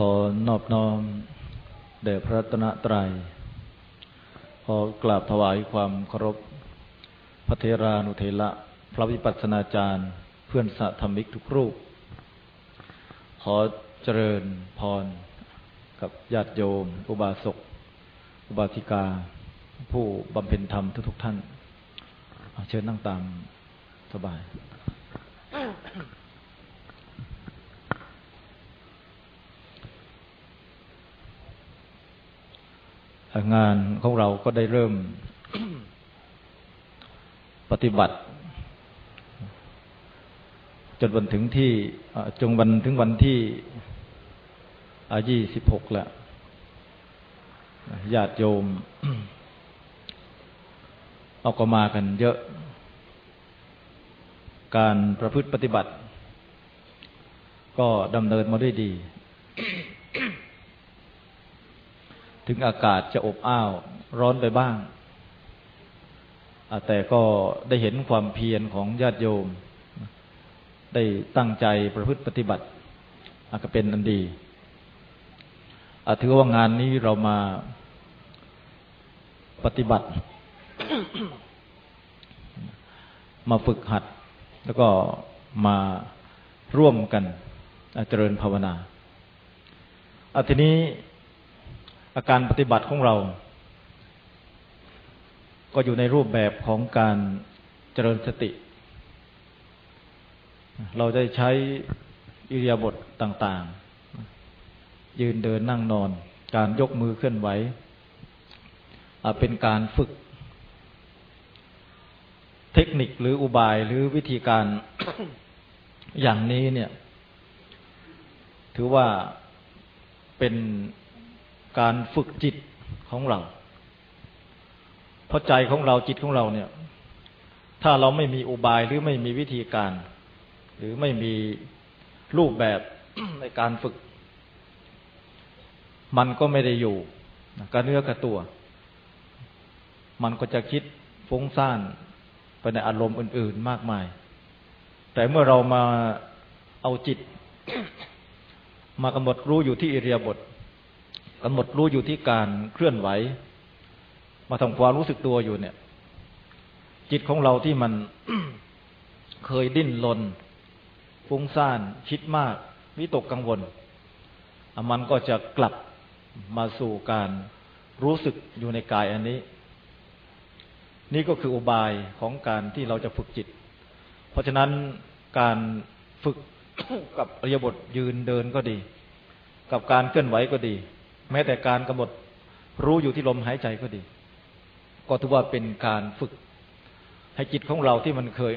ขอนอบน้อมแด่พระรัตนตรขอกราบถวายความเคารพพระเทรานุเทระพระวิปัสสนาจารย์ เพื่อนสัธรรมิกทุกรูป ขอเจริญพร กับญาติโยม อุบาสก อุบาสิกา ผู้บำเพ็ญธรรมทุกๆท่าน เชิญนั่งตามสบาย งานของเราก็ได้เริ่มปฏิบัติ จนวันถึงที่จงวันถึงวันที่อายี่สิบหกแหละญาติโยม เอาก็มากันเยอะ การประพฤติปฏิบัติ ก็ดำเนินมาด้วยดี ถึงอากาศจะอบอ้าว ร้อนไปบ้าง แต่ก็ได้เห็นความเพียรของญาติโยม ได้ตั้งใจประพฤติปฏิบัติอาจจะเป็นอันดีถือว่างานนี้เรามาปฏิบัติ มาฝึกหัด แล้วก็มาร่วมกันเจริญภาวนาอาทีนี้ อาการปฏิบัติของเรา ก็อยู่ในรูปแบบของการเจริญสติ เราจะใช้อิริยาบถต่าง ๆ ยืนเดินนั่งนอน การยกมือเคลื่อนไหวเป็นการฝึก เทคนิคหรืออุบายหรือวิธีการอย่างนี้เนี่ย ถือว่าเป็น การฝึกจิตของเรา เพราะใจของเราจิตของเราเนี่ย ถ้าเราไม่มีอุบายหรือไม่มีวิธีการ หรือไม่มีรูปแบบในการฝึก มันก็ไม่ได้อยู่กับเนื้อกับตัว มันก็จะคิดฟุ้งซ่านไปในอารมณ์อื่น ๆมากมาย แต่เมื่อเรามาเอาจิต มากำหนดรู้อยู่ที่อิริยาบถ กำหนดรู้อยู่ที่การเคลื่อนไหว มาทำความรู้สึกตัวอยู่เนี่ย จิตของเราที่มันเคยดิ้นรนฟุ้งซ่านคิดมาก วิตกกังวล มันก็จะกลับมาสู่การรู้สึกอยู่ในกายอันนี้ นี่ก็คืออุบายของการที่เราจะฝึกจิต เพราะฉะนั้นการฝึกกับอริยบทยืนเดินก็ดี กับการเคลื่อนไหวก็ดี แม้แต่การกำหนดรู้อยู่ที่ลมหายใจก็ดี ก็ถือว่าเป็นการฝึก ให้จิตของเราที่มันเคย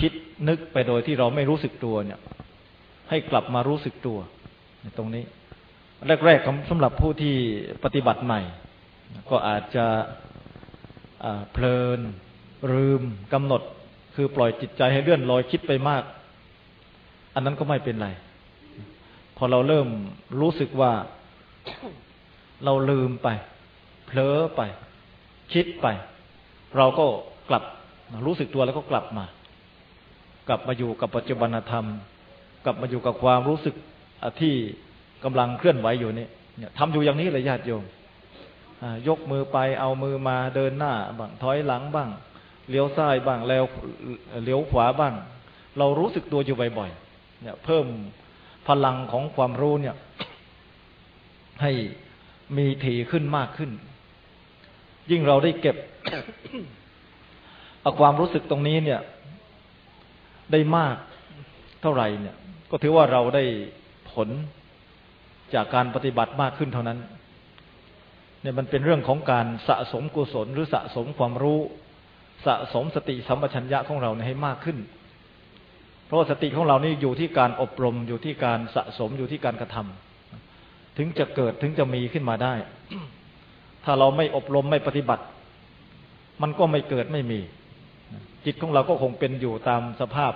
คิดนึกไปโดยที่เราไม่รู้สึกตัวเนี่ย ให้กลับมารู้สึกตัวในตรงนี้ แรกๆสำหรับผู้ที่ปฏิบัติใหม่ ก็อาจจะเพลิน ลืมกำหนด คือปล่อยจิตใจให้เลื่อนลอยคิดไปมาก อันนั้นก็ไม่เป็นไร พอเราเริ่มรู้สึกว่า เราลืมไป เผลอไป คิดไป เราก็กลับรู้สึกตัวแล้วก็กลับมา กลับมาอยู่กับปัจจุบันธรรม กลับมาอยู่กับความรู้สึกที่กำลังเคลื่อนไหวอยู่นี่ทำอยู่อย่างนี้เลยญาติโยมยกมือไปเอามือมาเดินหน้าบ้างถอยหลังบ้างเลี้ยวซ้ายบ้างแล้วเลี้ยวขวาบ้าง เรารู้สึกตัวอยู่บ่อยๆเนี่ย เพิ่ม พลังของความรู้เนี่ย ให้มีถี่ขึ้นมากขึ้น ยิ่งเราได้เก็บเอาความรู้สึกตรงนี้เนี่ย ได้มากเท่าไหร่เนี่ย ก็ถือว่าเราได้ผลจากการปฏิบัติมากขึ้นเท่านั้น เนี่ยมันเป็นเรื่องของการสะสมกุศลหรือสะสมความรู้ สะสมสติสัมปชัญญะของเราให้มากขึ้น เพราะสติของเรานี่อยู่ที่การอบรมอยู่ที่การสะสมอยู่ที่การกระทำถึงจะเกิดถึงจะมีขึ้นมาได้ ถ้าเราไม่อบรมไม่ปฏิบัติ มันก็ไม่เกิดไม่มี จิตของเราก็คงเป็นอยู่ตามสภาพ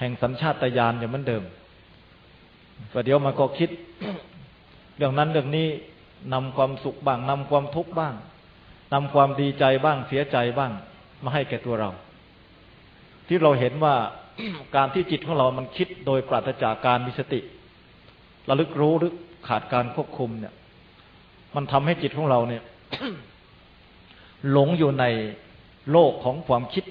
แห่งสัญชาตญาณอย่างเหมือนเดิมแต่เดี๋ยวมันก็คิด เรื่องนั้นเรื่องนี้นำความสุขบ้างนำความทุกข์บ้างนำความดีใจบ้างเสียใจบ้าง มาให้แก่ตัวเรา ที่เราเห็นว่า การที่จิตของเรามันคิดโดยปราศจากการมีสติระลึกรู้หรือขาดการควบคุมเนี่ย มันทำให้จิตของเราเนี่ย หลงอยู่ในโลกของความคิด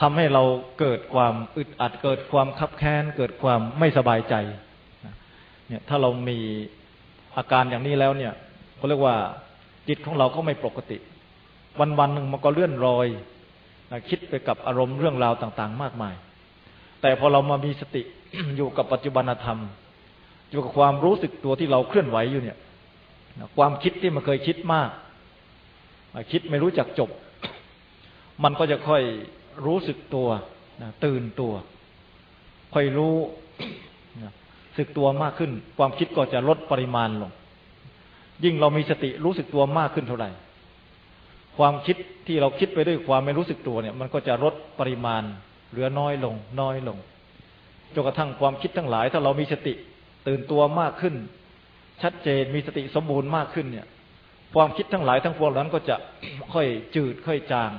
ทำให้เราเกิดความอึดอัดเกิดความคับแค้นเกิดความไม่สบายใจ เนี่ย ถ้าเรามีอาการอย่างนี้แล้วเนี่ยเขาเรียกว่าจิตของเราก็ไม่ปกติ วันวันหนึ่งมันก็เลื่อนลอย คิดไปกับอารมณ์เรื่องราวต่างๆ มากมาย แต่พอเรามามีสติอยู่กับปัจจุบันธรรม อยู่กับความรู้สึกตัวที่เราเคลื่อนไหวอยู่เนี่ยความคิดที่มันเคยคิดมาก คิดไม่รู้จักจบ มันก็จะค่อยรู้สึกตัวตื่นตัว ค่อยรู้สึกตัวมากขึ้น ความคิดก็จะลดปริมาณลง ยิ่งเรามีสติรู้สึกตัวมากขึ้นเท่าไหร่ ความคิดที่เราคิดไปด้วยความไม่รู้สึกตัวเนี่ย มันก็จะลดปริมาณ เหลือน้อยลง น้อยลงจนกระทั่งความคิดทั้งหลาย ถ้าเรามีสติตื่นตัวมากขึ้น ชัดเจนมีสติสมบูรณ์มากขึ้นเนี่ย ความคิดทั้งหลายทั้งปวงนั้นก็จะค่อยจืดค่อยจาง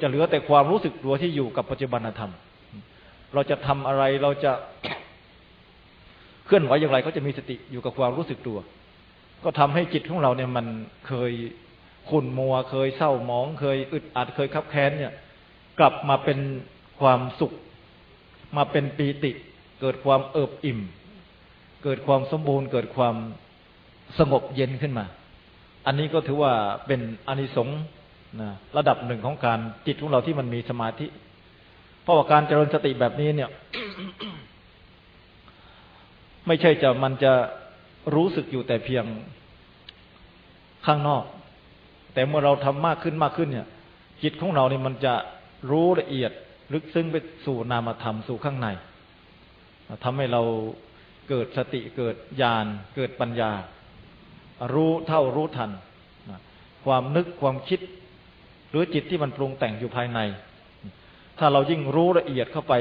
จะเหลือแต่ความรู้สึกตัวที่อยู่กับปัจจุบันธรรม เราจะทำอะไรเราจะเคลื่อนไหวอย่างไรก็จะมีสติอยู่กับความรู้สึกตัว ก็ทำให้จิตของเราเนี่ยมันเคย ขุ่นมัวเคยเศร้าหมอง เคยอึดอัดเคยคับแค้นเนี่ย กลับมาเป็นความสุข มาเป็นปีติ เกิดความเอิบอิ่ม เกิดความสมบูรณ์ เกิดความสงบเย็นขึ้นมา อันนี้ก็ถือว่าเป็นอนิสงส์นะระดับหนึ่งของการจิตของเราที่มันมีสมาธิ เพราะว่าการเจริญสติแบบนี้เนี่ย ไม่ใช่จะมันจะรู้สึกอยู่แต่เพียงข้างนอก แต่เมื่อเราทำมากขึ้นมากขึ้นเนี่ย จิตของเราเนี่ยมันจะรู้ละเอียดลึกซึ้งไปสู่นามธรรมสู่ข้างในทำให้เราเกิดสติเกิดญาณเกิดปัญญา รู้เท่ารู้ทัน ความนึกความคิด หรือจิตที่มันปรุงแต่งอยู่ภายใน ถ้าเรายิ่งรู้ละเอียดเข้าไป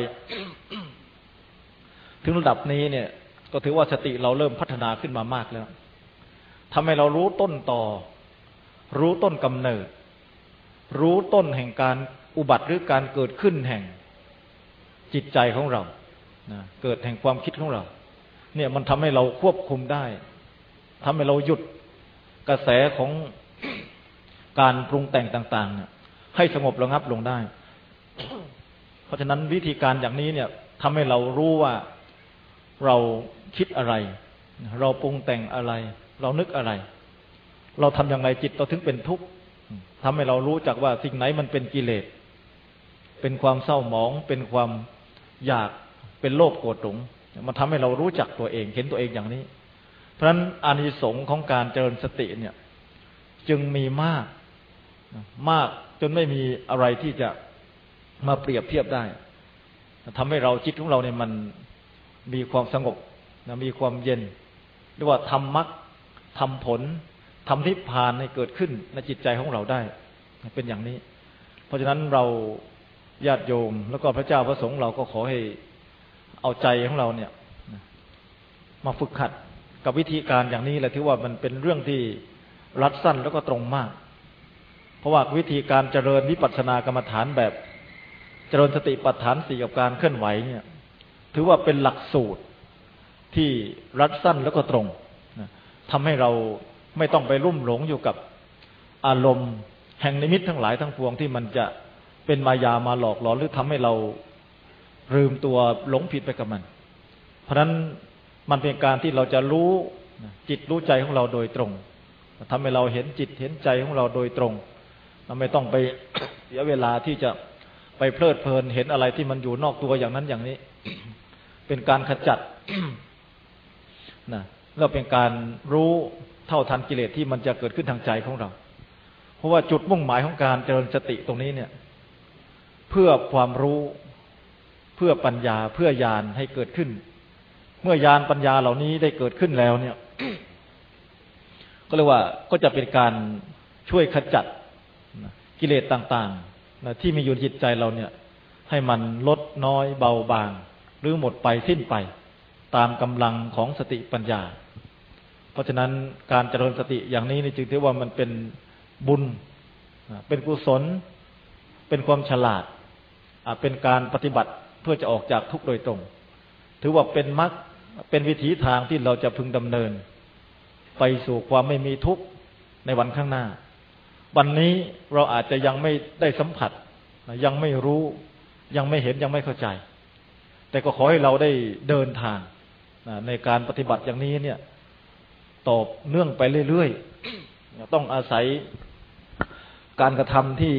ถึงระดับนี้เนี่ย ก็ถือว่าสติเราเริ่มพัฒนาขึ้นมามากแล้วทำให้เรารู้ต้นต่อ รู้ต้นกำเนิด รู้ต้นแห่งการอุบัติหรือการเกิดขึ้นแห่งจิตใจของเรานะเกิดแห่งความคิดของเรา เนี่ยมันทำให้เราควบคุมได้ทำให้เราหยุดกระแสของการปรุงแต่งต่าง ๆ เนี่ย ให้สงบระงับลงได้ เพราะฉะนั้นวิธีการอย่างนี้เนี่ยทำให้เรารู้ว่าเราคิดอะไร เราปรุงแต่งอะไร เรานึกอะไร เราทำอย่างไรจิตเราถึงเป็นทุกข์ทำให้เรารู้จักว่าสิ่งไหนมันเป็นกิเลส เป็นความเศร้าหมอง เป็นความอยาก เป็นโลภโกรธหลงมันทำให้เรารู้จักตัวเอง เห็นตัวเองอย่างนี้ เพราะฉะนั้นอานิสงส์ของการเจริญสติเนี่ย จึงมีมาก มากจนไม่มีอะไรที่จะมาเปรียบเทียบได้ทำให้เราจิตของเราเนี่ยมันมีความสงบนะมีความเย็นเรียกว่าทำมรรคทำผล ทำนิพพานให้เกิดขึ้นในจิตใจของเราได้ เป็นอย่างนี้ เพราะฉะนั้นเราญาติโยม แล้วก็พระเจ้าพระสงฆ์เราก็ขอให้เอาใจของเราเนี่ย มาฝึกขัดกับวิธีการอย่างนี้แหละที่ว่ามันเป็นเรื่องที่รัดสั้นแล้วก็ตรงมาก เพราะว่าวิธีการเจริญวิปัสสนากรรมฐานแบบเจริญสติปัฏฐานสี่กับการเคลื่อนไหวเนี่ย ถือว่าเป็นหลักสูตรที่รัดสั้นแล้วก็ตรงทำให้เรา ไม่ต้องไปรุ่มหลงอยู่กับอารมณ์ แห่งนิมิตทั้งหลายทั้งปวงที่มันจะเป็นมายามาหลอกหลอนหรือทำให้เราลืมตัวหลงผิดไปกับมัน เพราะฉะนั้นมันเป็นการที่เราจะรู้จิตรู้ใจของเราโดยตรงทำให้เราเห็นจิตเห็นใจของเราโดยตรงเราไม่ต้องไปเสียเวลาที่จะไปเพลิดเพลินเห็นอะไรที่มันอยู่นอกตัวอย่างนั้นอย่างนี้ เป็นการขจัดนะแล้วเป็นการรู้ เท่าทันกิเลสที่มันจะเกิดขึ้นทางใจของเรา เพราะว่าจุดมุ่งหมายของการเจริญสติตรงนี้เนี่ย เพื่อความรู้เพื่อปัญญาเพื่อญาณให้เกิดขึ้น เมื่อญาณปัญญาเหล่านี้ได้เกิดขึ้นแล้วเนี่ย ก็เรียกว่าก็จะเป็นการช่วยขจัดกิเลสต่างๆนะที่มีอยู่ในจิตใจเราเนี่ย ให้มันลดน้อยเบาบาง หรือหมดไปสิ้นไป ตามกำลังของสติปัญญา ราะฉะนั้นการเจริญสติอย่างนี้นี่จึงถือว่ามันเป็นบุญ เป็นกุศล เป็นความฉลาด เป็นการปฏิบัติเพื่อจะออกจากทุกข์โดยตรง ถือว่าเป็นมรรค เป็นวิถีทางที่เราจะพึงดำเนิน ไปสู่ความไม่มีทุกข์ในวันข้างหน้า วันนี้เราอาจจะยังไม่ได้สัมผัส ยังไม่รู้ ยังไม่เห็น ยังไม่เข้าใจ แต่ก็ขอให้เราได้เดินทางในการปฏิบัติอย่างนี้เนี่ย ตอบเนื่องไปเรื่อยๆ ต้องอาศัยการกระทำที่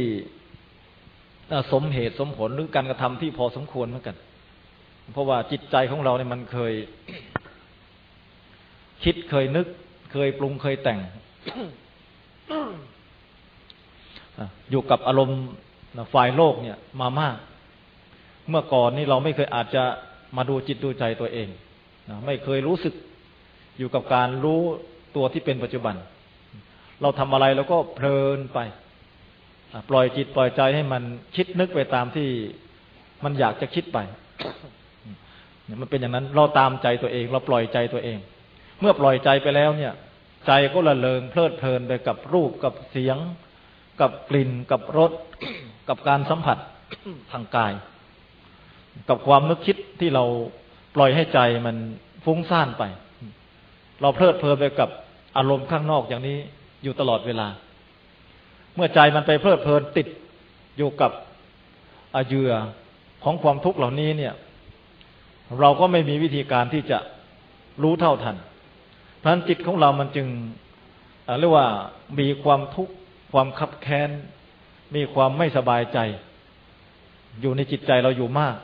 สมเหตุสมผลหรือการกระทำที่พอสมควรเหมือนกัน เพราะว่าจิตใจของเราเนี่ยมันเคย คิดเคยนึก เคยปรุงเคยแต่งอยู่กับอารมณ์ฝ่ายโลกเนี่ย มามาก เมื่อก่อนนี่เราไม่เคยอาจจะมาดูจิตดูใจตัวเองไม่เคยรู้สึก อยู่กับการรู้ตัวที่เป็นปัจจุบัน เราทำอะไรเราก็เพลินไป ปล่อยจิตปล่อยใจให้มันคิดนึกไปตามที่มันอยากจะคิดไปมันเป็นอย่างนั้น เราตามใจตัวเอง เราปล่อยใจตัวเอง เมื่อปล่อยใจไปแล้วเนี่ย ใจก็ละเลงเพลิดเพลินไปกับรูปกับเสียง กับกลิ่น กับรสกับการสัมผัสทางกาย กับความนึกคิดที่เราปล่อยให้ใจมันฟุ้งซ่านไป เราเพลิดเพลินไปกับอารมณ์ข้างนอกอย่างนี้อยู่ตลอดเวลา เมื่อใจมันไปเพลิดเพลินติดอยู่กับอาเยือของความทุกข์เหล่านี้เนี่ย เราก็ไม่มีวิธีการที่จะรู้เท่าทันเพราะนั้นจิตของเรามันจึงเรียกว่ามีความทุกข์ความขับแค้น มีความไม่สบายใจ อยู่ในจิตใจเราอยู่มาก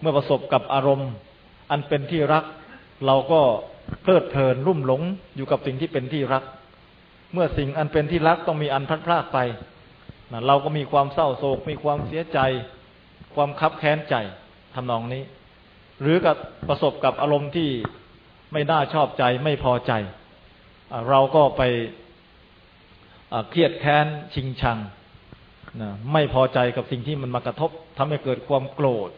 เมื่อประสบกับอารมณ์ อันเป็นที่รัก เราก็ เพลิดเพลินรุ่มหลงอยู่กับสิ่งที่เป็นที่รัก เมื่อสิ่งอันเป็นที่รักต้องมีอันพลัดพลาดไปนะเราก็มีความเศร้าโศก มีความเสียใจ ความคับแค้นใจทำนองนี้ หรือกับประสบกับอารมณ์ที่ไม่น่าชอบใจไม่พอใจ เราก็ไปเครียดแค้นชิงชังนะไม่พอใจกับสิ่งที่มันมากระทบทำให้เกิดความโกรธ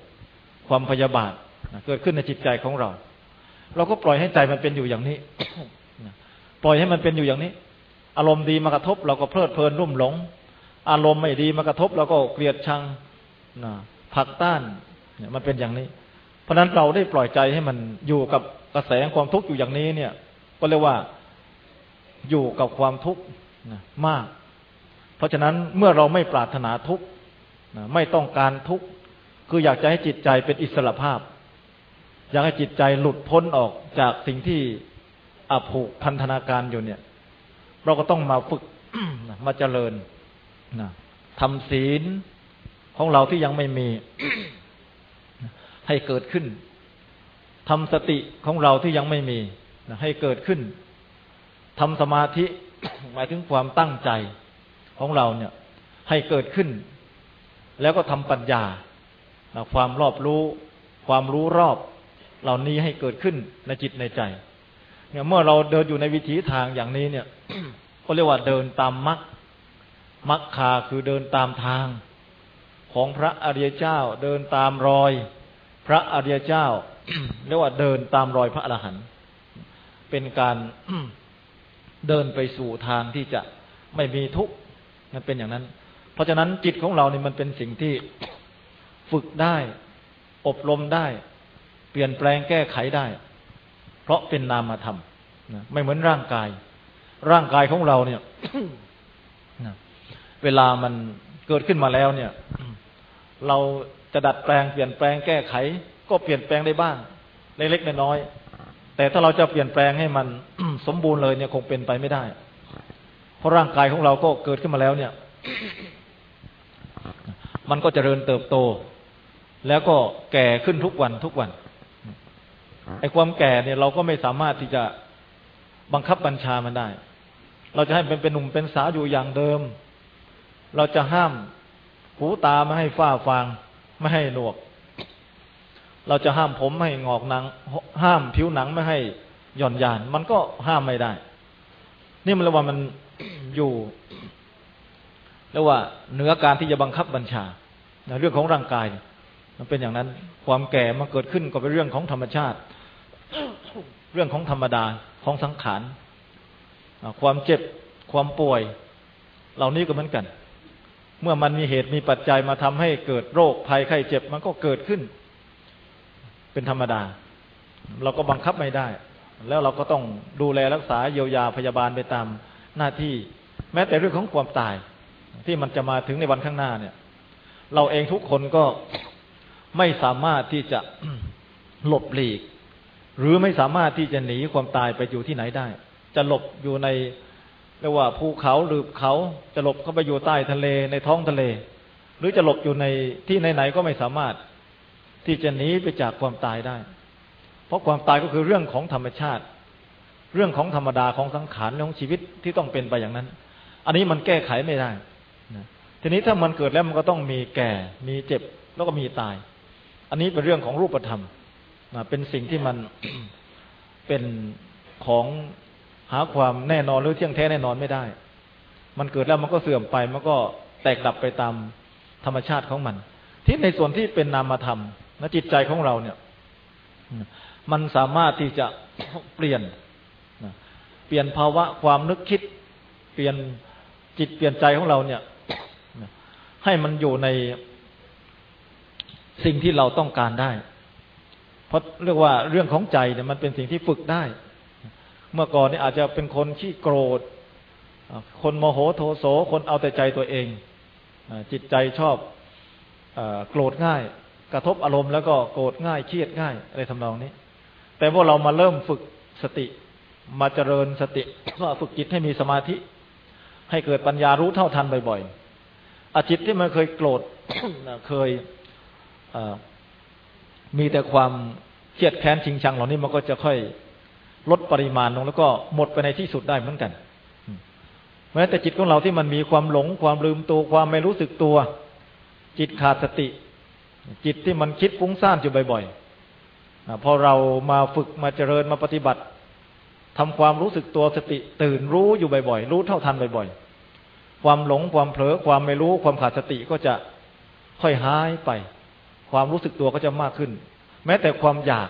ความพยาบาทนะเกิดขึ้นในจิตใจของเรา เราก็ปล่อยให้ใจมันเป็นอยู่อย่างนี้ ปล่อยให้มันเป็นอยู่อย่างนี้ อารมณ์ดีมากระทบ เราก็เพลิดเพลินรุ่มหลง อารมณ์ไม่ดีมากระทบ เราก็เกลียดชังนะผักต้านเนี่ยมันเป็นอย่างนี้ เพราะนั้นเราได้ปล่อยใจให้มันอยู่กับกระแสความทุกข์อยู่อย่างนี้เนี่ย ก็เรียกว่าอยู่กับความทุกข์มาก เพราะฉะนั้นเมื่อเราไม่ปรารถนาทุกข์ไม่ต้องการทุกข์คืออยากจะให้จิตใจเป็นอิสระภาพ อยากให้จิตใจหลุดพ้นออกจากสิ่งที่อผูกพันธนาการอยู่เนี่ย เราก็ต้องมาฝึกมาเจริญนะทำศีลของเราที่ยังไม่มี ให้เกิดขึ้นทำสติของเราที่ยังไม่มีนะให้เกิดขึ้นทำสมาธิหมายถึงความตั้งใจของเราเนี่ย ให้เกิดขึ้น แล้วก็ทำปัญญานะความรอบรู้ ความรู้รอบ เหล่านี้ให้เกิดขึ้นในจิตในใจเนี่ยเมื่อเราเดินอยู่ในวิถีทางอย่างนี้เนี่ยก็เรียกว่าเดินตามมรรคมรรคาคือเดินตามทาง ของพระอริยเจ้า เดินตามรอย พระอริยเจ้าเรียกว่าเดินตามรอยพระอรหันต์เป็นการเดินไปสู่ทางที่จะไม่มีทุกข์มันเป็นอย่างนั้น เพราะฉะนั้นจิตของเราเนี่ยมันเป็นสิ่งที่ฝึกได้ อบรมได้ ปลี่ยนแปลงแก้ไขได้ เพราะเป็นนามธรรมไม่เหมือนร่างกาย ร่างกายของเราเนี่ยเวลามันเกิดขึ้นมาแล้วเนี่ย เราจะดัดแปลงเปลี่ยนแปลงแก้ไข ก็เปลี่ยนแปลงได้บ้างเล็กๆน้อยๆแต่ถ้าเราจะเปลี่ยนแปลงให้มันสมบูรณ์เลยเนี่ยคงเป็นไปไม่ได้ เพราะร่างกายของเราก็เกิดขึ้นมาแล้วเนี่ย มันก็จเจริญเติบโต แล้วก็แก่ขึ้นทุกวันทุกวัน ไอ้ความแก่เนี่ยเราก็ไม่สามารถที่จะบังคับบัญชามันได้ เราจะให้เป็นเป็นหนุ่มเป็นสาวอยู่อย่างเดิม เราจะห้ามหูตาไม่ให้ฝ้าฟางไม่ให้หนวก เราจะห้ามผมไม่ให้งอกหนัง ห้ามผิวหนังไม่ให้หย่อนยาน มันก็ห้ามไม่ได้ นี่มันเรียกว่ามันอยู่เรียกว่าเหนือการที่จะบังคับบัญชาในเรื่องของร่างกาย มันเป็นอย่างนั้น ความแก่มันเกิดขึ้นก็เป็นเรื่องของธรรมชาติ เรื่องของธรรมดาของสังขารความเจ็บความป่วย เหล่านี้ก็เหมือนกัน เมื่อมันมีเหตุมีปัจจัยมาทำให้เกิดโรคภัยไข้เจ็บมันก็เกิดขึ้น เป็นธรรมดา เราก็บังคับไม่ได้ แล้วเราก็ต้องดูแลรักษาเยียวยาพยาบาลไปตามหน้าที่ แม้แต่เรื่องของความตาย ที่มันจะมาถึงในวันข้างหน้าเนี่ย เราเองทุกคนก็ ไม่สามารถที่จะหลบหลีก หรือไม่สามารถที่จะหนีความตายไปอยู่ที่ไหนได้ จะหลบอยู่ในเรียกว่าภูเขาหรือเขาจะหลบเข้าไปอยู่ใต้ทะเลในท้องทะเล หรือจะหลบอยู่ในที่ไหนๆก็ไม่สามารถที่จะหนีไปจากความตายได้ เพราะความตายก็คือเรื่องของธรรมชาติ เรื่องของธรรมดาของสังขารของชีวิตที่ต้องเป็นไปอย่างนั้น อันนี้มันแก้ไขไม่ได้ทีนี้ถ้ามันเกิดแล้วมันก็ต้องมีแก่ มีเจ็บแล้วก็มีตาย อันนี้เป็นเรื่องของรูปธรรมเป็นสิ่งที่มันเป็นของหาความแน่นอนหรือเที่ยงแท้แน่นอนไม่ได้ มันเกิดแล้วมันก็เสื่อมไปมันก็แตกดับไปตามธรรมชาติของมัน ที่ในส่วนที่เป็นนามธรรมแลจิตใจของเราเนี่ย มันสามารถที่จะเปลี่ยนเปลี่ยนภาวะความนึกคิด เปลี่ยนจิตเปลี่ยนใจของเราเนี่ย ให้มันอยู่ใน สิ่งที่เราต้องการได้ เพราะเรียกว่าเรื่องของใจเนี่ยมันเป็นสิ่งที่ฝึกได้ เมื่อก่อนนี่อาจจะเป็นคนขี้โกรธ คนโมโหโทโสคนเอาแต่ใจตัวเอง จิตใจชอบโกรธง่าย กระทบอารมณ์แล้วก็โกรธง่ายเครียดง่ายอะไรทำนองนี้ แต่ว่าเรามาเริ่มฝึกสติมาเจริญสติก็ฝึกจิตให้มีสมาธิ ให้เกิดปัญญารู้เท่าทันบ่อยๆอาจิตที่มันเคยโกรธเคย มีแต่ความเครียดแค้นชิงชังเหล่านี้มันก็จะค่อยลดปริมาณลงแล้วก็หมดไปในที่สุดได้เหมือนกันแม้แต่จิตของเราที่มันมีความหลง ความลืมตัวความไม่รู้สึกตัว จิตขาดสติ จิตที่มันคิดฟุ้งซ่านอยู่บ่อยๆพอเรามาฝึกมาเจริญมาปฏิบัติทำความรู้สึกตัวสติ ตื่นรู้อยู่บ่อยๆรู้เท่าทันบ่อยๆความหลงความเผลอความไม่รู้ความขาดสติก็จะค่อยหายไป ความรู้สึกตัวก็จะมากขึ้น แม้แต่ความอยาก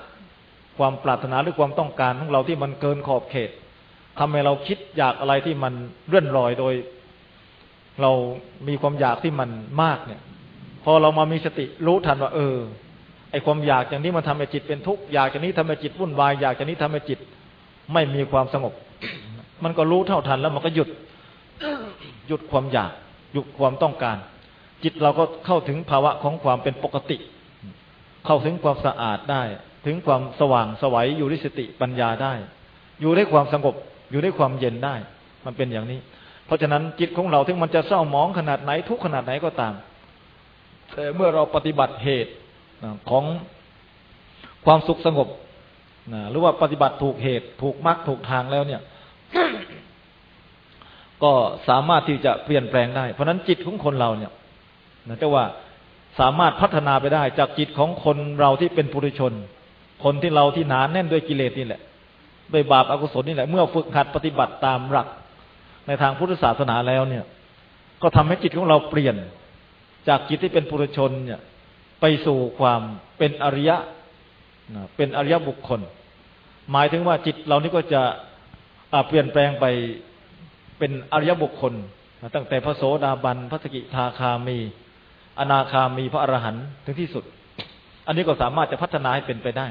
ความปรารถนาหรือความต้องการของเราที่มันเกินขอบเขตทำให้เราคิดอยากอะไรที่มันเรื่อนลอยโดย เรามีความอยากที่มันมากเนี่ย พอเรามามีสติรู้ทันว่า เออ ไอความอยากอย่างนี้มันทำให้จิตเป็นทุกข์อยากอย่างนี้ทำให้จิตวุ่นวายอยากอย่างนี้ทำให้จิต ไม่มีความสงบ มันก็รู้เท่าทันแล้วมันก็หยุดหยุดความอยากหยุดความต้องการ จิตเราก็เข้าถึงภาวะของความเป็นปกติ เข้าถึงความสะอาดได้ ถึงความสว่างสวัยอยู่ด้วยสติปัญญาได้ อยู่ด้วยความสงบ อยู่ด้วยความเย็นได้ มันเป็นอย่างนี้ เพราะฉะนั้นจิตของเราถึงมันจะเศร้าหมองขนาดไหนทุกขนาดไหนก็ตามแต่เมื่อเราปฏิบัติเหตุของความสุขสงบหรือว่าปฏิบัติถูกเหตุ ถูกมรรคถูกทางแล้วเนี่ย ก็สามารถที่จะเปลี่ยนแปลงได้ เพราะนั้นจิตของคนเราเนี่ย นะจะว่าสามารถพัฒนาไปได้ จากจิตของคนเราที่เป็นปุถุชน คนที่เราที่หนานแน่นด้วยกิเลสนี่แหละด้วยบาปอากุศลนี่แหละเมื่อฝึกหัดปฏิบัติตามหลัก ในทางพุทธศาสนาแล้วเนี่ย ก็ทำให้จิตของเราเปลี่ยน จากจิตที่เป็นปุถุชนเนี่ย ไปสู่ความเป็นอริยะเป็นอริยบุคคล หมายถึงว่าจิตเรานี่ก็จะเปลี่ยนแปลงไปเป็นอริยบุคคล ตั้งแต่พระโสดาบันพระสกิทาคามี อนาคามีพระอรหันต์ถึงที่สุด อันนี้ก็สามารถจะพัฒนาให้เป็นไปได้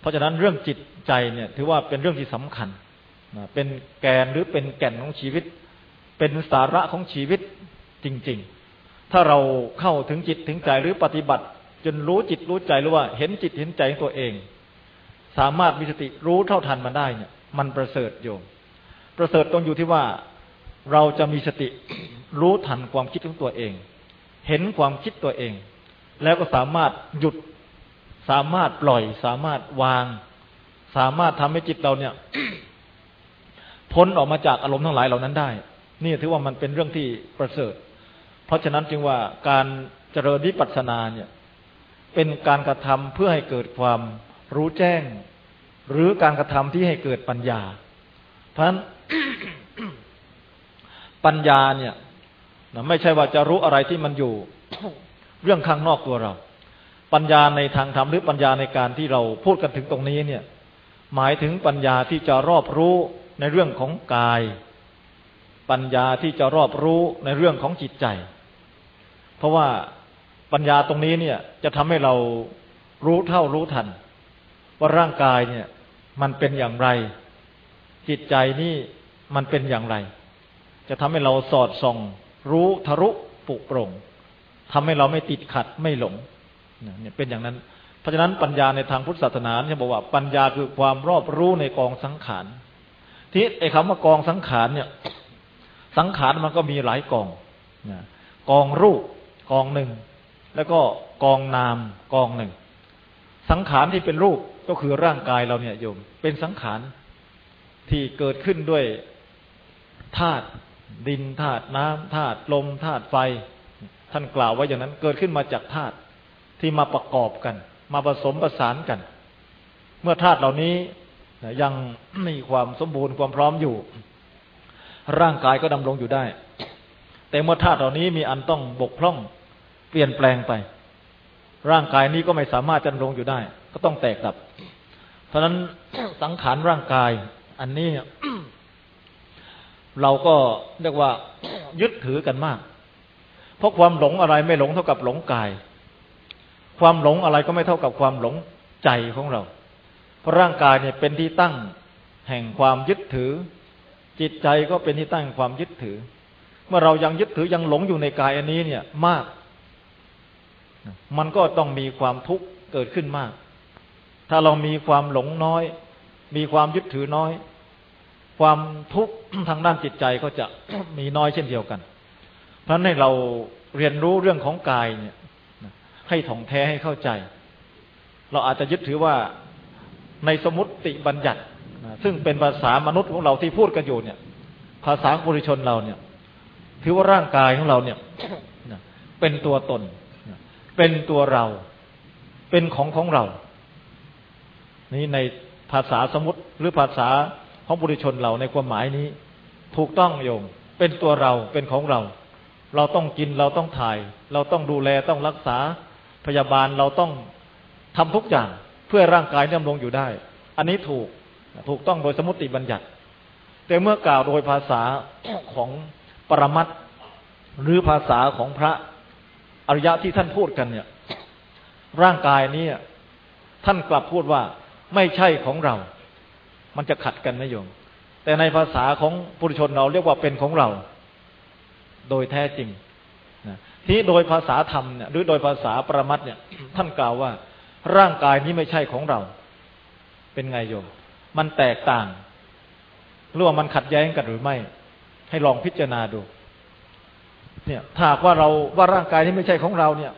เพราะฉะนั้นเรื่องจิตใจเนี่ย ถือว่าเป็นเรื่องที่สำคัญเป็นแกนหรือเป็นแก่นของชีวิต เป็นสาระของชีวิตจริง ๆ ถ้าเราเข้าถึงจิตถึงใจหรือปฏิบัติ จนรู้จิตรู้ใจหรือว่า เห็นจิตเห็นใจของตัวเอง สามารถมีสติรู้เท่าทันมันได้เนี่ย มันประเสริฐโยมประเสริฐตรงอยู่ที่ว่าเราจะมีสติรู้ทันความคิดของตัวเอง เห็นความคิดตัวเอง แล้วก็สามารถหยุด สามารถปล่อย สามารถวาง สามารถทำให้จิตเราเนี่ย พ้นออกมาจากอารมณ์ทั้งหลายเหล่านั้นได้ นี่ถือว่ามันเป็นเรื่องที่ประเสริฐ เพราะฉะนั้นจึงว่าการเจริญวิปัสสนาเนี่ย เป็นการกระทำเพื่อให้เกิดความรู้แจ้ง หรือการกระทำที่ให้เกิดปัญญา เพราะฉะนั้นปัญญาเนี่ย ไม่ใช่ว่าจะรู้อะไรที่มันอยู่ เรื่องข้างนอกตัวเรา ปัญญาในทางธรรมหรือปัญญาในการที่เราพูดกันถึงตรงนี้เนี่ย หมายถึงปัญญาที่จะรอบรู้ในเรื่องของกาย ปัญญาที่จะรอบรู้ในเรื่องของจิตใจ เพราะว่าปัญญาตรงนี้เนี่ย จะทำให้เรารู้เท่ารู้ทัน ว่าร่างกายเนี่ย มันเป็นอย่างไร จิตใจนี่มันเป็นอย่างไร จะทำให้เราสอดส่อง รู้ทะลุปุโปร่งทำให้เราไม่ติดขัดไม่หลงเนี่ยเป็นอย่างนั้น เพราะฉะนั้นปัญญาในทางพุทธศาสนาเนี่ยบอกว่าปัญญาคือความรอบรู้ในกองสังขารที่ไอ้คำว่ากองสังขารเนี่ย สังขารมันก็มีหลายกองนะกองรูปกองหนึ่ง แล้วก็กองนามกองหนึ่ง สังขารที่เป็นรูปก็คือร่างกายเราเนี่ยโยม เป็นสังขารที่เกิดขึ้นด้วยธาตุ ดินธาตุน้ำธาตุลมธาตุไฟ ท่านกล่าวไว้อย่างนั้นเกิดขึ้นมาจากธาตุที่มาประกอบกัน มาผสมประสานกัน เมื่อธาตุเหล่านี้ยังมีความสมบูรณ์ความพร้อมอยู่ ร่างกายก็ดำรงอยู่ได้ แต่เมื่อธาตุเหล่านี้มีอันต้องบกพร่องเปลี่ยนแปลงไป ร่างกายนี้ก็ไม่สามารถดำรงอยู่ได้ ก็ต้องแตกดับ เพราะนั้นสังขารร่างกาย อันนี้ เราก็เรียกว่ายึดถือกันมาก เพราะความหลงอะไรไม่หลงเท่ากับหลงกาย ความหลงอะไรก็ไม่เท่ากับความหลงใจของเรา เพราะร่างกายเนี่ยเป็นที่ตั้งแห่งความยึดถือ จิตใจก็เป็นที่ตั้งแห่งความยึดถือ เมื่อเรายังยึดถือยังหลงอยู่ในกายอันนี้เนี่ยมาก มันก็ต้องมีความทุกข์เกิดขึ้นมาก ถ้าเรามีความหลงน้อย มีความยึดถือน้อย ความทุกข์ทางด้านจิตใจก็จะมีน้อยเช่นเดียวกัน เพราะนั้นให้เราเรียนรู้เรื่องของกายเนี่ย ให้ถ่องแท้ให้เข้าใจ เราอาจจะยึดถือว่าในสมุติบัญญัติ ซึ่งเป็นภาษามนุษย์ของเราที่พูดกันอยู่เนี่ย ภาษาบุริชนเราเนี่ย ถือว่าร่างกายของเราเนี่ยเป็นตัวตน เป็นตัวเรา เป็นของของเรา นี่ในภาษาสมุติหรือภาษา ของบุริชนเราในความหมายนี้ ถูกต้องโยมเป็นตัวเราเป็นของเรา เราต้องกินเราต้องถ่าย เราต้องดูแลต้องรักษาพยาบาลเราต้องทำทุกอย่างเพื่อร่างกายดำรงอยู่ได้ อันนี้ถูกถูกต้องโดยสมุติบัญญัติ แต่เมื่อกล่าวโดยภาษาของปรมัตหรือภาษาของพระอริยะที่ท่านพูดกันเนี่ย ร่างกายนี้ท่านกลับพูดว่าไม่ใช่ของเรา มันจะขัดกันนะโยม แต่ในภาษาของปุถุชนเราเรียกว่าเป็นของเรา โดยแท้จริงนะที่โดยภาษาธรรมเนี่ยหรือโดยภาษาประมัดเนี่ย ท่านกล่าวว่า ร่างกายนี้ไม่ใช่ของเรา เป็นไงโยม มันแตกต่างหรือว่ามันขัดแย้งกันหรือไม่ ให้ลองพิจารณาดู เนี่ยถ้าว่าเราว่าร่างกายนี้ไม่ใช่ของเราเนี่ย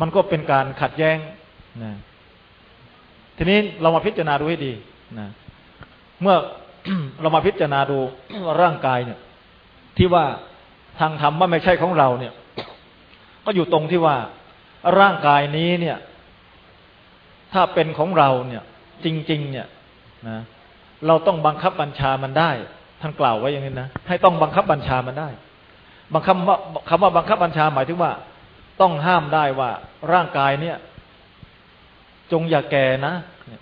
มันก็เป็นการขัดแย้งนะ ทีนี้เรามาพิจารณาดูให้ดีนะเมื่อเรามาพิจารณาดูว่าร่างกายเนี่ย ที่ว่าทางธรรมว่าไม่ใช่ของเราเนี่ย ก็อยู่ตรงที่ว่าร่างกายนี้เนี่ย ถ้าเป็นของเราเนี่ย จริง ๆ เนี่ยนะเราต้องบังคับบัญชามันได้ท่านกล่าวไว้อย่างนี้นะให้ต้องบังคับบัญชามันได้บังคับว่าคำว่าบังคับบัญชาหมายถึงว่า ต้องห้ามได้ว่าร่างกายเนี่ย จงอย่าแก่นะ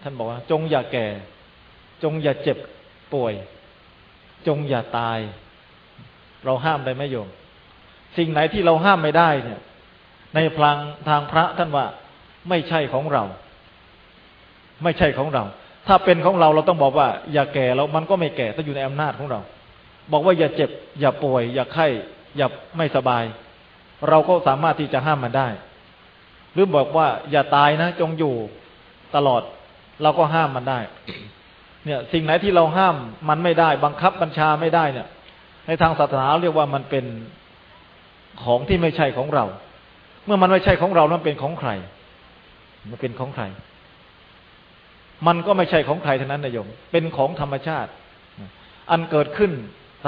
ท่านบอกว่า จงอย่าแก่ จงอย่าเจ็บป่วย จงอย่าตาย เราห้ามได้ไหมโยม สิ่งไหนที่เราห้ามไม่ได้เนี่ย ในพลังทางพระท่านว่า ไม่ใช่ของเรา ไม่ใช่ของเรา ถ้าเป็นของเราเราต้องบอกว่า อย่าแก่แล้วมันก็ไม่แก่ต้องอยู่ในอำนาจของเรา บอกว่าอย่าเจ็บ อย่าป่วย อย่าไข้ อย่าไม่สบาย เราก็สามารถที่จะห้ามมันได้ หรือบอกว่าอย่าตายนะ จงอยู่ตลอด เราก็ห้ามมันได้ เนี่ย สิ่งไหนที่เราห้ามมันไม่ได้ บังคับบัญชาไม่ได้เนี่ย ในทางศาสนาเรียกว่ามันเป็นของที่ไม่ใช่ของเรา เมื่อมันไม่ใช่ของเรานั้นเป็นของใคร มันเป็นของใคร มันก็ไม่ใช่ของใครเท่านั้นนายโยม เป็นของธรรมชาติ อันเกิดขึ้น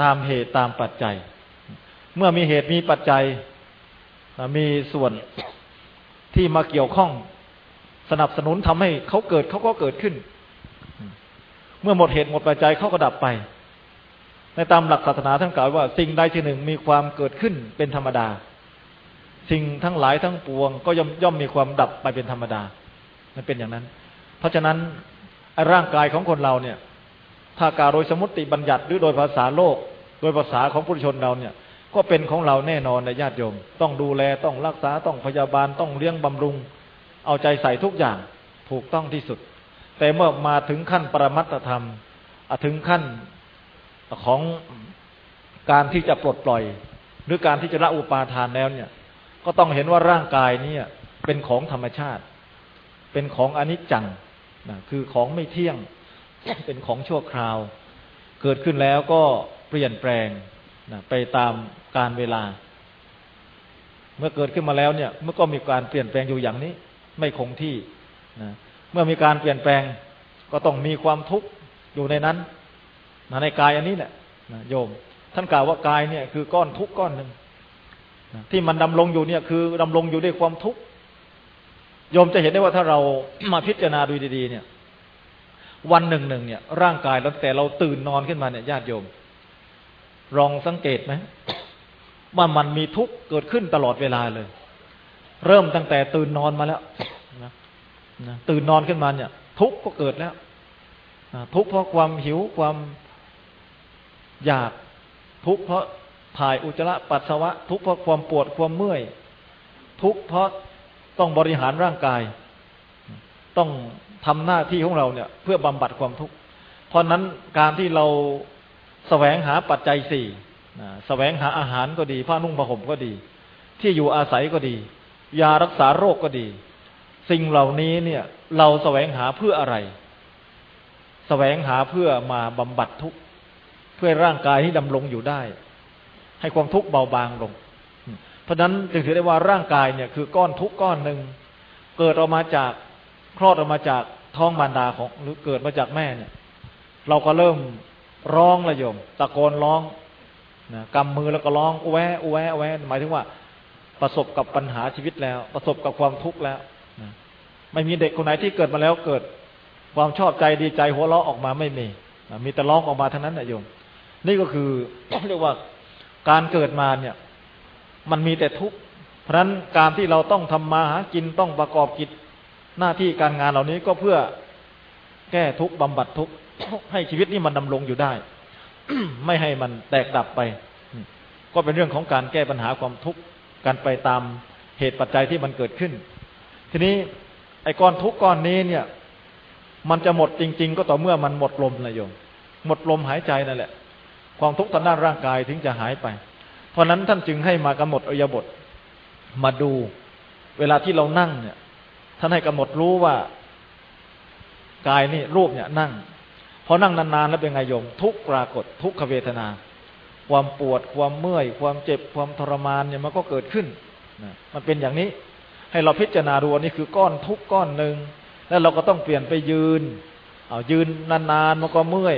ตามเหตุตามปัจจัย เมื่อมีเหตุมีปัจจัย มีส่วน ที่มาเกี่ยวข้อง สนับสนุนทำให้เขาเกิดเขาก็เกิดขึ้น เมื่อหมดเหตุหมดปัจจัยเขาก็ดับไป ในตามหลักศาสนาท่านกล่าวว่า สิ่งใดที่หนึ่งมีความเกิดขึ้นเป็นธรรมดา สิ่งทั้งหลายทั้งปวง ก็ย่อมย่อมมีความดับไปเป็นธรรมดา มันเป็นอย่างนั้น เพราะฉะนั้นร่างกายของคนเราเนี่ย ถ้ากาวโดยสมมติบัญญัติหรือโดยภาษาโลก โดยภาษาของผู้ชนเราเนี่ย ก็เป็นของเราแน่นอนในญาติโยม ต้องดูแลต้องรักษาต้องพยาบาลต้องเลี้ยงบำรุง เอาใจใส่ทุกอย่างถูกต้องที่สุด แต่เมื่อมาถึงขั้นปรมัตธรรมถึงขั้นของการที่จะปลดปล่อย หรือการที่จะละอุปาทานแล้วเนี่ย ก็ต้องเห็นว่าร่างกายเนี่ยเป็นของธรรมชาติ เป็นของอนิจจังนะคือของไม่เที่ยงเป็นของชั่วคราว เกิดขึ้นแล้วก็เปลี่ยนแปลง นะไปตามการเวลา เมื่อเกิดขึ้นมาแล้วเนี่ยเมื่อก็มีการเปลี่ยนแปลงอยู่อย่างนี้ ไม่คงที่นะเมื่อมีการเปลี่ยนแปลงก็ต้องมีความทุกข์อยู่ในนั้นนะในกายอันนี้แหละนะโยม ท่านกล่าวว่ากายเนี่ยคือก้อนทุกข์ก้อนหนึ่งนะที่มันดำรงอยู่เนี่ย คือดำรงอยู่ด้วยความทุกข์โยมจะเห็นได้ว่าถ้าเรามาพิจารณาดูดี ๆ เนี่ย วันหนึ่งหนึ่งเนี่ย ร่างกายแล้วแต่เราตื่นนอนขึ้นมาเนี่ยญาติโยม ลองสังเกตไหมว่ามันมีทุกข์เกิดขึ้นตลอดเวลาเลย เริ่มตั้งแต่ตื่นนอนมาแล้วนะนะตื่นนอนขึ้นมาเนี่ย ทุกข์ก็เกิดแล้วทุกข์เพราะความหิวความอยากทุกข์เพราะถ่ายอุจจาระปัสสาวะ ทุกข์เพราะความปวดความเมื่อย ทุกข์เพราะต้องบริหารร่างกาย ต้องทำหน้าที่ของเราเนี่ย เพื่อบำบัดความทุกข์เพราะนั้นการที่เรา แสวงหาปัจจัยสี่แสวงหาอาหารก็ดี ผ้านุ่งผ้าห่มก็ดี ที่อยู่อาศัยก็ดี ยารักษาโรคก็ดี สิ่งเหล่านี้เนี่ยเราแสวงหาเพื่ออะไร แสวงหาเพื่อมาบำบัดทุกข์เพื่อร่างกายที่ดำรงอยู่ได้ ให้ความทุกข์เบาบางลง เพราะฉะนั้นจึงถือได้ว่าร่างกายเนี่ยคือก้อนทุกข์ก้อนหนึ่งเกิดออกมาจากคลอดออกมาจากท้องมารดาของหรือเกิดมาจากแม่เนี่ย เราก็เริ่ม ร้องระยม ตะโกนร้องนะกำมือแล้วก็ร้องแวะแวะแวะหมายถึงว่า ประสบกับปัญหาชีวิตแล้ว ประสบกับความทุกข์แล้วนะไม่มีเด็กคนไหนที่เกิดมาแล้วเกิด ความชอบใจดีใจหัวเราะออกมาไม่มีนะมีแต่ร้องออกมาเทั้งนั้นนะโยม นี่ก็คือเรียกว่าการเกิดมาเนี่ย มันมีแต่ทุกข์เพราะฉะนั้นการที่เราต้องทำมาหากินต้องประกอบกิจหน้าที่การงานเหล่านี้ก็เพื่อแก้ทุกข์บำบัดทุกข์ ให้ชีวิตนี้มันดำรงอยู่ได้ ไม่ให้มันแตกดับไป ก็เป็นเรื่องของการแก้ปัญหาความทุกข์กันไปตามเหตุปัจจัยที่มันเกิดขึ้น ทีนี้ไอ้ก้อนทุกข์ก้อนนี้เนี่ย มันจะหมดจริง ๆ ก็ต่อเมื่อมันหมดลมนะโยมหมดลมหายใจนั่นแหละ ความทุกข์ทางด้านร่างกายถึงจะหายไป เพราะนั้นท่านจึงให้มากำหนดอริยบทมาดู เวลาที่เรานั่งเนี่ย ท่านให้กำหนดรู้ว่ากายนี่รูปเนี่ยนั่ง พอนั่งนานๆแล้วเป็นไงโยม ทุกปรากฏ ทุกขเวทนา ความปวดความเมื่อย ความเจ็บความทรมานเนี่ยมันก็เกิดขึ้นนะมันเป็นอย่างนี้ ให้เราพิจารณาดูอันนี้คือก้อนทุกก้อนหนึ่งแล้วเราก็ต้องเปลี่ยนไปยืนเอายืนนานๆมันก็เมื่อย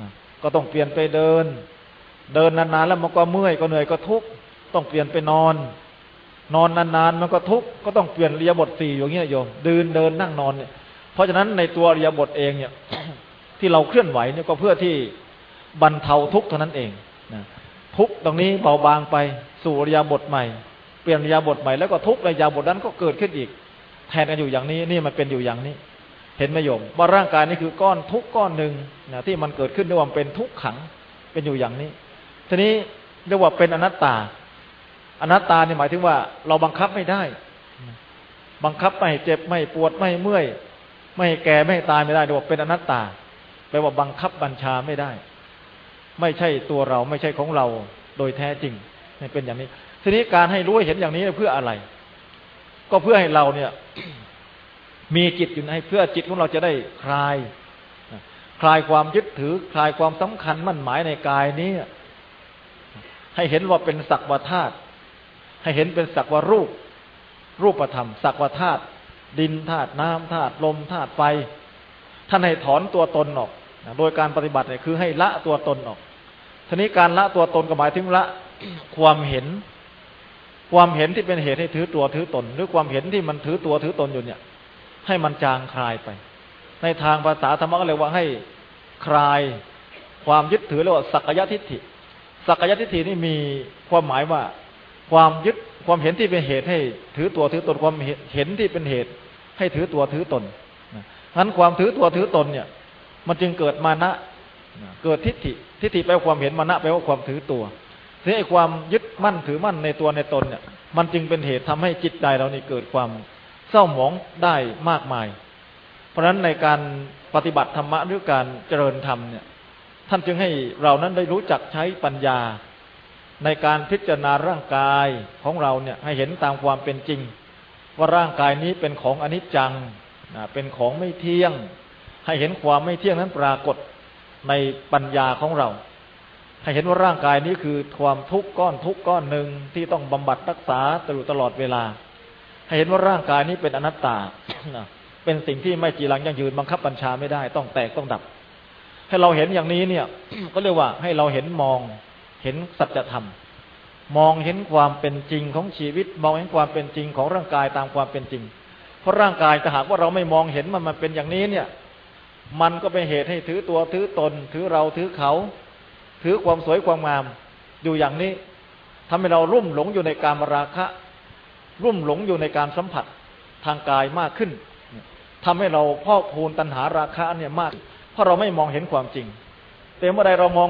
นะก็ต้องเปลี่ยนไปเดิน เดินนานๆแล้วมันก็เมื่อยก็เหนื่อยก็ทุกต้องเปลี่ยนไปนอน นอนนานๆมันก็ทุกก็ต้องเปลี่ยนเรียบทสี่อย่างเงี้ยโยมเดินเดินนั่งนอนเนี่ยเพราะฉะนั้นในตัวเรียบทเองเนี่ย ที่เราเคลื่อนไหวเนี่ยก็เพื่อที่บรรเทาทุกข์เท่านั้นเองนะทุกตรงนี้เบาบางไปสู่อริยบทใหม่ เปลี่ยนอริยบทใหม่แล้วก็ทุกข์อริยบทนั้นก็เกิดขึ้นอีก แทนกันอยู่อย่างนี้นี่มันเป็นอยู่อย่างนี้ เห็นไหมโยมว่าร่างกายนี้คือก้อนทุกก้อนหนึ่งนะที่มันเกิดขึ้นด้วยความเป็นทุกขังเป็นอยู่อย่างนี้ ทีนี้เรียกว่าเป็นอนัตตา อนัตตาเนี่ยหมายถึงว่า เราบังคับไม่ได้ บังคับไม่เจ็บไม่ปวดไม่เมื่อย ไม่แก่ไม่ตายไม่ได้เรียกว่าเป็นอนัตตา แปลว่าบังคับบัญชาไม่ได้ ไม่ใช่ตัวเราไม่ใช่ของเราโดยแท้จริงเป็นอย่างนี้ ทีนี้การให้รู้เห็นอย่างนี้เพื่ออะไร ก็เพื่อให้เราเนี่ย มีจิตอยู่ในเพื่อจิตของเราจะได้คลายคลายความยึดถือ คลายความสำคัญมั่นหมายในกายนี้ให้เห็นว่าเป็นสักวธาตุให้เห็นเป็นสักวรูป รูปธรรม สักวธาตุดินธาตุน้ำธาตุลมธาตุไฟท่านให้ถอนตัวตนออก โดยการปฏิบัติเนี่ยคือให้ละตัวตนออก ทีนี้การละตัวตนก็หมายถึงละความเห็น ความเห็นที่เป็นเหตุให้ถือตัวถือตน หรือความเห็นที่มันถือตัวถือตนอยู่เนี่ย ให้มันจางคลายไป ในทางภาษาธรรมะก็เรียกว่าให้คลายความยึดถือเรียกว่าสักยะทิฏฐิ สักยะทิฏฐินี่มีความหมายว่าความยึดความเห็นที่เป็นเหตุให้ถือตัวถือตนความเห็นที่เป็นเหตุ ให้ถือตัวถือตนนั้นความถือตัวถือตนเนี่ย มันจึงเกิดมานะ เกิดทิฏฐิ ทิฏฐิแปลว่าความเห็นมานะแปลว่าความถือตัวทีไอ้ความยึดมั่นถือมั่นในตัวในตนเนี่ย มันจึงเป็นเหตุทำให้จิตใจเรานี่เกิดความเศร้าหมองได้มากมาย เพราะฉะนั้นในการปฏิบัติธรรมะหรือการเจริญธรรมเนี่ย ท่านจึงให้เรานั้นได้รู้จักใช้ปัญญา ในการพิจารณาร่างกายของเราเนี่ยให้เห็นตามความเป็นจริง ว่าร่างกายนี้เป็นของอนิจจังเป็นของไม่เที่ยง ให้เห็นความไม่เที่ยงนั้นปรากฏในปัญญาของเรา ให้เห็นว่าร่างกายนี้คือความทุกข์ก้อนทุกข์ก้อนหนึ่งที่ต้องบำบัดรักษาตลอดตลอดเวลา ให้เห็นว่าร่างกายนี้เป็นอนัตตา เป็นสิ่งที่ไม่จีรังยั่งยืนบังคับบัญชาไม่ได้ ต้องแตกต้องดับ ให้เราเห็นอย่างนี้เนี่ย ก็เรียกว่าให้เราเห็นมองเห็นสัจธรรมมองเห็นความเป็นจริงของชีวิต มองเห็นความเป็นจริงของร่างกายตามความเป็นจริง เพราะร่างกายถ้าหากว่าเราไม่มองเห็นมันมันเป็นอย่างนี้เนี่ย มันก็เป็นเหตุให้ถือตัวถือตน ถือเราถือเขา ถือความสวยความงาม อยู่อย่างนี้ทำให้เรารุ่มหลงอยู่ในการมราคะ รุ่มหลงอยู่ในการสัมผัสทางกายมากขึ้นทำให้เราพอกพูนตัณหาราคะเนี่ยมาก เพราะเราไม่มองเห็นความจริงแต่เมื่อใดเรามอง